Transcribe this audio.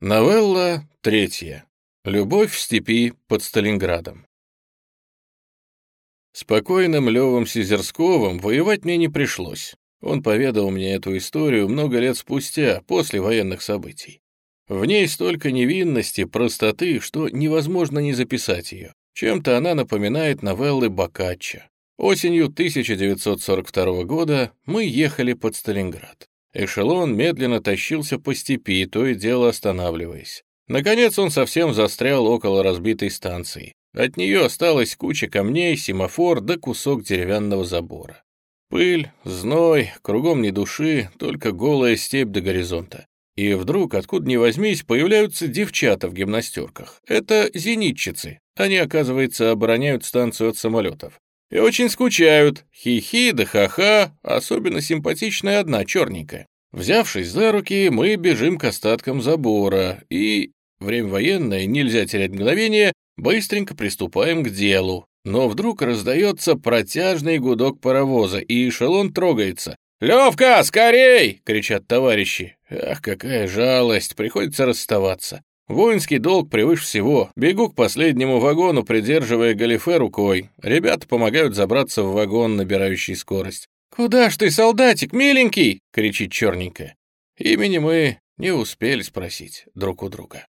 Новелла третья. Любовь в степи под Сталинградом. Спокойным Левом Сизерсковым воевать мне не пришлось. Он поведал мне эту историю много лет спустя, после военных событий. В ней столько невинности, простоты, что невозможно не записать ее. Чем-то она напоминает новеллы Боккаччо. Осенью 1942 года мы ехали под Сталинград. Эшелон медленно тащился по степи, то и дело останавливаясь. Наконец он совсем застрял около разбитой станции. От нее осталась куча камней, семафор да кусок деревянного забора. Пыль, зной, кругом ни души, только голая степь до горизонта. И вдруг, откуда ни возьмись, появляются девчата в гимнастерках. Это зенитчицы. Они, оказывается, обороняют станцию от самолетов. И очень скучают. Хи-хи да ха-ха, особенно симпатичная одна, черненькая. Взявшись за руки, мы бежим к остаткам забора и... Время военное, нельзя терять мгновение, быстренько приступаем к делу. Но вдруг раздается протяжный гудок паровоза, и эшелон трогается. «Левка, скорей!» — кричат товарищи. Ах, какая жалость, приходится расставаться. Воинский долг превыше всего. Бегу к последнему вагону, придерживая галифе рукой. Ребята помогают забраться в вагон, набирающий скорость. «Куда ж ты, солдатик, миленький?» — кричит черненькая. Имени мы не успели спросить друг у друга.